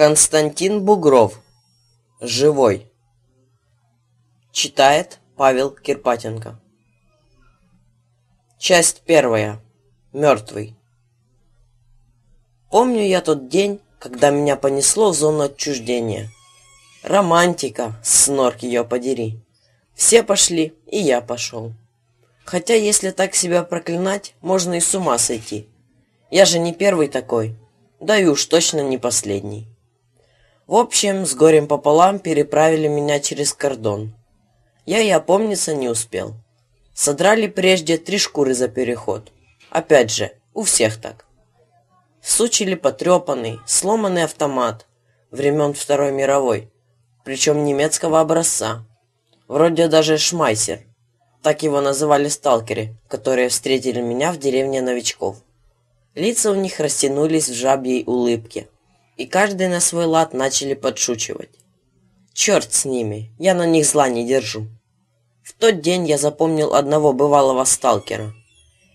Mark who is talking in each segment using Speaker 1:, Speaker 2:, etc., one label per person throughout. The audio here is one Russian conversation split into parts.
Speaker 1: Константин Бугров. Живой. Читает Павел Кирпатенко. Часть первая. Мертвый. Помню я тот день, когда меня понесло в зону отчуждения. Романтика, снорк ее подери. Все пошли, и я пошел. Хотя, если так себя проклинать, можно и с ума сойти. Я же не первый такой, да и уж точно не последний. В общем, с горем пополам переправили меня через кордон. Я и опомниться не успел. Содрали прежде три шкуры за переход. Опять же, у всех так. Всучили потрепанный, сломанный автомат времен Второй мировой, причем немецкого образца. Вроде даже Шмайсер. Так его называли сталкеры, которые встретили меня в деревне новичков. Лица у них растянулись в жабьей улыбке – и каждый на свой лад начали подшучивать. Черт с ними, я на них зла не держу. В тот день я запомнил одного бывалого сталкера.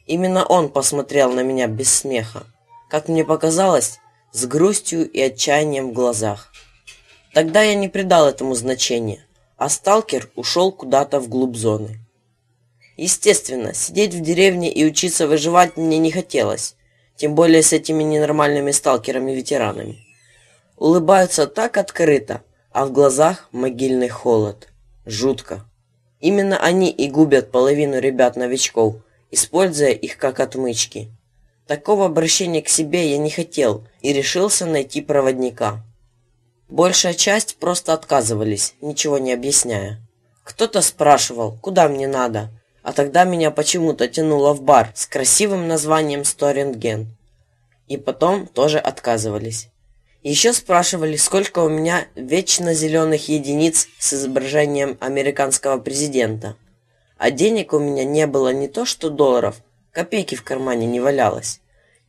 Speaker 1: Именно он посмотрел на меня без смеха, как мне показалось, с грустью и отчаянием в глазах. Тогда я не придал этому значения, а сталкер ушел куда-то вглубь зоны. Естественно, сидеть в деревне и учиться выживать мне не хотелось, тем более с этими ненормальными сталкерами-ветеранами улыбаются так открыто, а в глазах могильный холод. Жутко. Именно они и губят половину ребят-новичков, используя их как отмычки. Такого обращения к себе я не хотел и решился найти проводника. Большая часть просто отказывались, ничего не объясняя. Кто-то спрашивал, куда мне надо, а тогда меня почему-то тянуло в бар с красивым названием «Сторинген». И потом тоже отказывались. Еще спрашивали, сколько у меня вечно зеленых единиц с изображением американского президента. А денег у меня не было не то что долларов, копейки в кармане не валялось.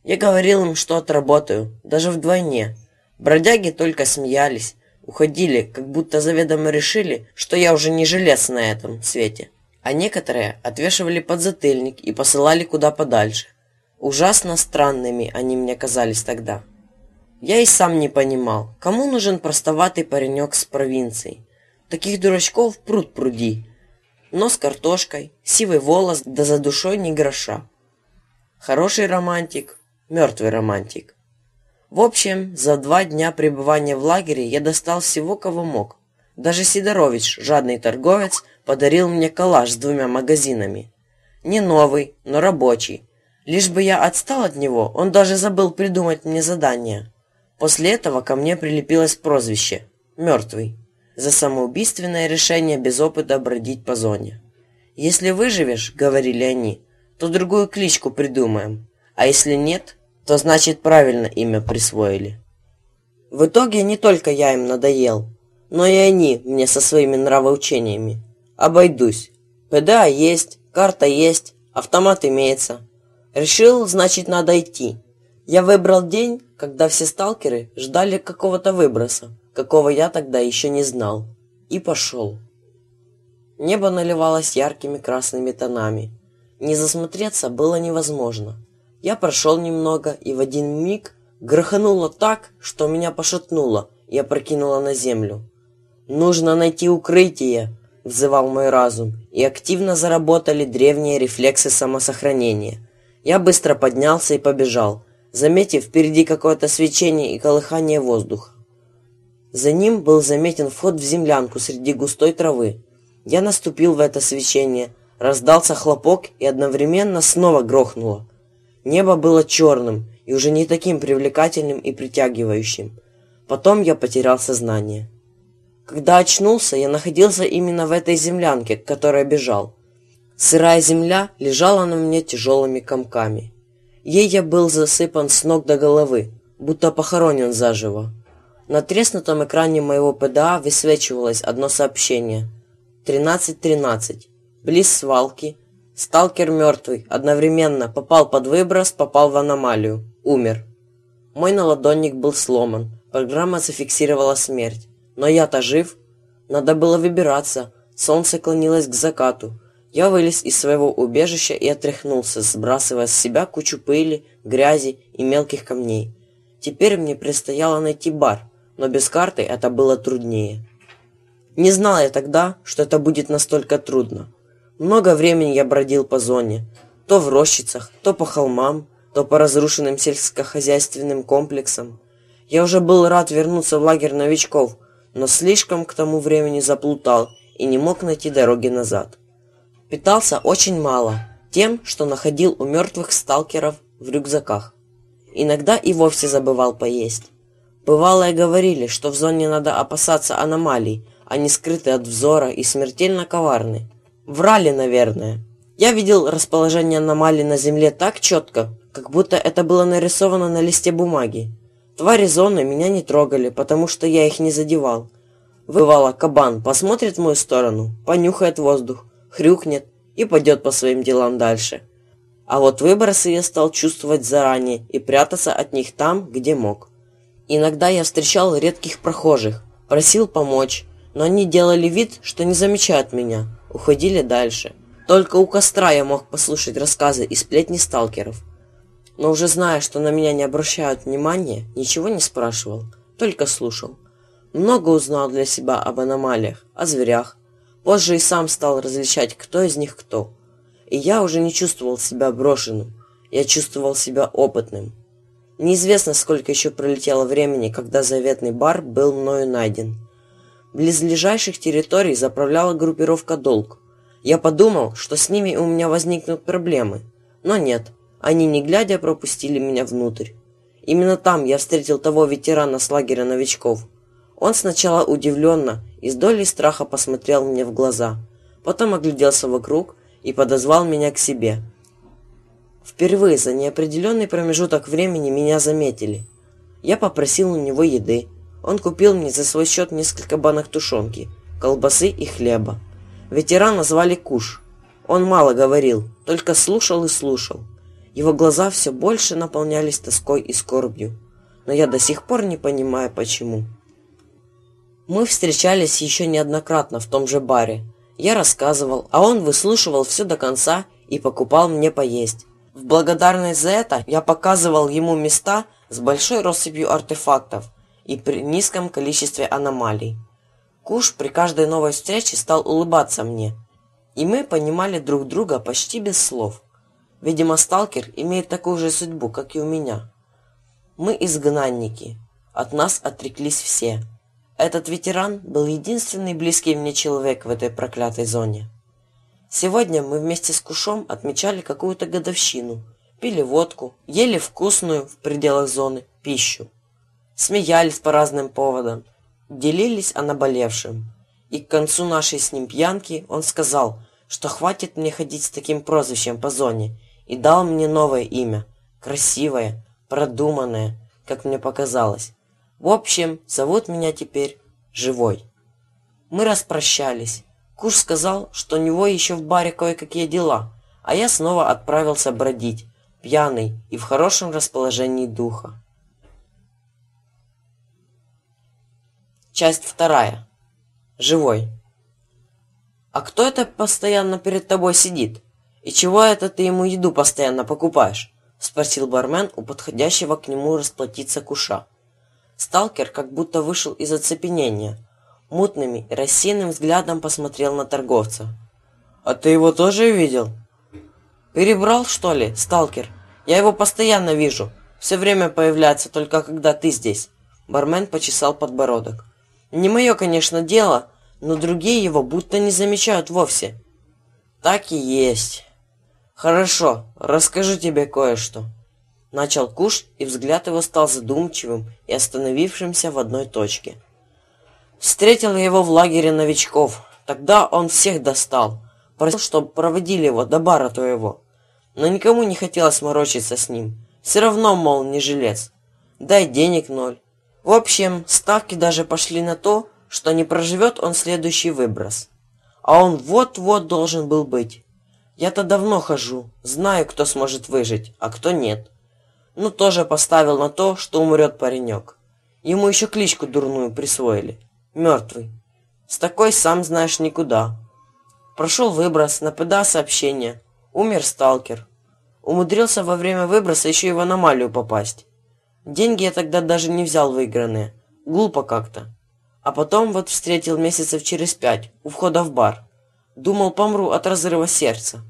Speaker 1: Я говорил им, что отработаю, даже вдвойне. Бродяги только смеялись, уходили, как будто заведомо решили, что я уже не жилец на этом свете. А некоторые отвешивали подзатыльник и посылали куда подальше. Ужасно странными они мне казались тогда. Я и сам не понимал, кому нужен простоватый паренек с провинции. Таких дурачков пруд пруди. Нос картошкой, сивый волос, да за душой ни гроша. Хороший романтик, мертвый романтик. В общем, за два дня пребывания в лагере я достал всего, кого мог. Даже Сидорович, жадный торговец, подарил мне калаш с двумя магазинами. Не новый, но рабочий. Лишь бы я отстал от него, он даже забыл придумать мне задание. После этого ко мне прилепилось прозвище «Мертвый» за самоубийственное решение без опыта бродить по зоне. «Если выживешь, — говорили они, — то другую кличку придумаем, а если нет, то значит правильно имя присвоили». В итоге не только я им надоел, но и они мне со своими нравоучениями. Обойдусь. ПДА есть, карта есть, автомат имеется. Решил, значит, надо идти. Я выбрал день, когда все сталкеры ждали какого-то выброса, какого я тогда еще не знал, и пошел. Небо наливалось яркими красными тонами. Не засмотреться было невозможно. Я прошел немного, и в один миг грохануло так, что меня пошатнуло и опрокинуло на землю. «Нужно найти укрытие!» — взывал мой разум, и активно заработали древние рефлексы самосохранения. Я быстро поднялся и побежал — заметив впереди какое-то свечение и колыхание воздуха. За ним был заметен вход в землянку среди густой травы. Я наступил в это свечение, раздался хлопок и одновременно снова грохнуло. Небо было черным и уже не таким привлекательным и притягивающим. Потом я потерял сознание. Когда очнулся, я находился именно в этой землянке, к которой бежал. Сырая земля лежала на мне тяжелыми комками. Ей я был засыпан с ног до головы, будто похоронен заживо. На треснутом экране моего ПДА высвечивалось одно сообщение. 13.13. Близ свалки. Сталкер мертвый. Одновременно попал под выброс, попал в аномалию. Умер. Мой наладонник был сломан. Программа зафиксировала смерть. Но я-то жив. Надо было выбираться. Солнце клонилось к закату. Я вылез из своего убежища и отряхнулся, сбрасывая с себя кучу пыли, грязи и мелких камней. Теперь мне предстояло найти бар, но без карты это было труднее. Не знал я тогда, что это будет настолько трудно. Много времени я бродил по зоне, то в рощицах, то по холмам, то по разрушенным сельскохозяйственным комплексам. Я уже был рад вернуться в лагерь новичков, но слишком к тому времени заплутал и не мог найти дороги назад. Питался очень мало, тем, что находил у мертвых сталкеров в рюкзаках. Иногда и вовсе забывал поесть. Бывало и говорили, что в зоне надо опасаться аномалий, они скрыты от взора и смертельно коварны. Врали, наверное. Я видел расположение аномалий на Земле так четко, как будто это было нарисовано на листе бумаги. Твари зоны меня не трогали, потому что я их не задевал. Бывало, кабан посмотрит в мою сторону, понюхает воздух, хрюкнет и пойдет по своим делам дальше. А вот выбросы я стал чувствовать заранее и прятаться от них там, где мог. Иногда я встречал редких прохожих, просил помочь, но они делали вид, что не замечают меня, уходили дальше. Только у костра я мог послушать рассказы и сплетни сталкеров. Но уже зная, что на меня не обращают внимания, ничего не спрашивал, только слушал. Много узнал для себя об аномалиях, о зверях. Позже и сам стал различать, кто из них кто. И я уже не чувствовал себя брошенным, я чувствовал себя опытным. Неизвестно, сколько еще пролетело времени, когда заветный бар был мною найден – близлежащих территорий заправляла группировка «Долг». Я подумал, что с ними у меня возникнут проблемы. Но нет, они не глядя пропустили меня внутрь. Именно там я встретил того ветерана с лагеря новичков. Он сначала удивленно и с долей страха посмотрел мне в глаза, потом огляделся вокруг и подозвал меня к себе. Впервые за неопределенный промежуток времени меня заметили. Я попросил у него еды, он купил мне за свой счет несколько банок тушенки, колбасы и хлеба. Ветерана звали Куш. Он мало говорил, только слушал и слушал. Его глаза все больше наполнялись тоской и скорбью. Но я до сих пор не понимаю, почему. Мы встречались еще неоднократно в том же баре. Я рассказывал, а он выслушивал все до конца и покупал мне поесть. В благодарность за это я показывал ему места с большой россыпью артефактов – и при низком количестве аномалий. Куш при каждой новой встрече стал улыбаться мне, и мы понимали друг друга почти без слов. Видимо, сталкер имеет такую же судьбу, как и у меня. Мы изгнанники. От нас отреклись все. Этот ветеран был единственный близкий мне человек в этой проклятой зоне. Сегодня мы вместе с Кушом отмечали какую-то годовщину, пили водку, ели вкусную в пределах зоны пищу смеялись по разным поводам, делились о наболевшем. И к концу нашей с ним пьянки он сказал, что хватит мне ходить с таким прозвищем по зоне, и дал мне новое имя, красивое, продуманное, как мне показалось. В общем, зовут меня теперь Живой. Мы распрощались. Куш сказал, что у него еще в баре кое-какие дела, а я снова отправился бродить, пьяный и в хорошем расположении духа. Часть вторая. Живой. А кто это постоянно перед тобой сидит? И чего это ты ему еду постоянно покупаешь? Спросил бармен у подходящего к нему расплатиться куша. Сталкер как будто вышел из оцепенения. Мутными и рассеянным взглядом посмотрел на торговца. «А ты его тоже видел?» «Перебрал, что ли, сталкер? Я его постоянно вижу. Все время появляется, только когда ты здесь». Бармен почесал подбородок. Не мое, конечно, дело, но другие его будто не замечают вовсе. Так и есть. Хорошо, расскажу тебе кое-что. Начал Куш, и взгляд его стал задумчивым и остановившимся в одной точке. Встретил его в лагере новичков. Тогда он всех достал. Просил, чтобы проводили его до бара твоего. Но никому не хотелось морочиться с ним. Все равно, мол, не жилец. Дай денег ноль. В общем, ставки даже пошли на то, что не проживет он следующий выброс. А он вот-вот должен был быть. Я-то давно хожу, знаю, кто сможет выжить, а кто нет. Ну, тоже поставил на то, что умрет паренек. Ему еще кличку дурную присвоили. Мертвый. С такой, сам знаешь, никуда. Прошел выброс, на ПДА сообщение. Умер сталкер. Умудрился во время выброса еще и в аномалию попасть. Деньги я тогда даже не взял выигранные. Глупо как-то. А потом вот встретил месяцев через пять у входа в бар. Думал, помру от разрыва сердца.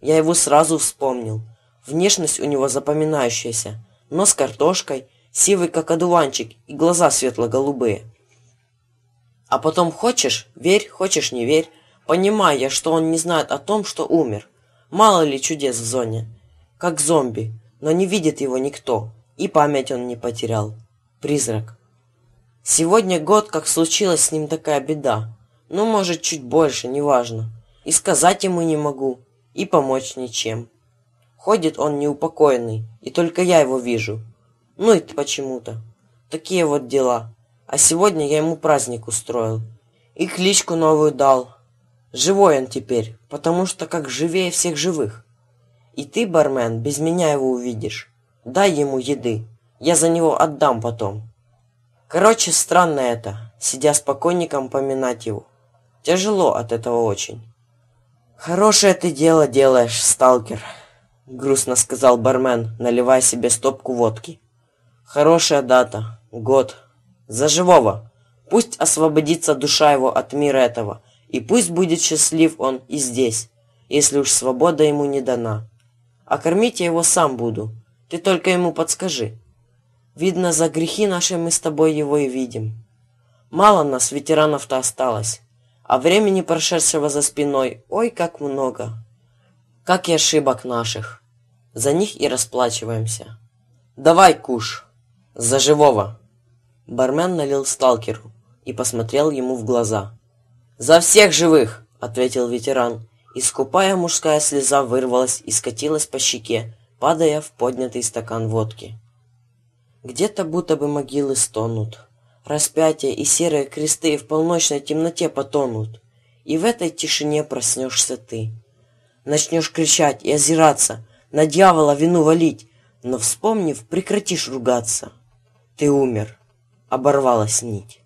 Speaker 1: Я его сразу вспомнил. Внешность у него запоминающаяся. Нос картошкой, сивый как одуванчик и глаза светло-голубые. А потом хочешь, верь, хочешь, не верь, понимая, что он не знает о том, что умер. Мало ли чудес в зоне. Как зомби, но не видит его никто. И память он не потерял. Призрак. Сегодня год, как случилась с ним такая беда. Ну, может, чуть больше, неважно. И сказать ему не могу, и помочь ничем. Ходит он неупокоенный, и только я его вижу. Ну и почему-то. Такие вот дела. А сегодня я ему праздник устроил. И кличку новую дал. Живой он теперь, потому что как живее всех живых. И ты, бармен, без меня его увидишь. Дай ему еды. Я за него отдам потом. Короче, странно это, сидя с поминать его. Тяжело от этого очень. Хорошее ты дело делаешь, сталкер, грустно сказал бармен, наливая себе стопку водки. Хорошая дата, год. За живого. Пусть освободится душа его от мира этого – и пусть будет счастлив он и здесь, если уж свобода ему не дана. А кормить я его сам буду, ты только ему подскажи. Видно, за грехи наши мы с тобой его и видим. Мало нас, ветеранов-то, осталось, а времени, прошедшего за спиной, ой, как много. Как и ошибок наших. За них и расплачиваемся. Давай, куш, за живого. Бармен налил сталкеру и посмотрел ему в глаза. «За всех живых!» — ответил ветеран. И скупая мужская слеза вырвалась и скатилась по щеке, падая в поднятый стакан водки. Где-то будто бы могилы стонут. Распятия и серые кресты в полночной темноте потонут. И в этой тишине проснешься ты. Начнешь кричать и озираться, на дьявола вину валить, но, вспомнив, прекратишь ругаться. Ты умер. Оборвалась нить.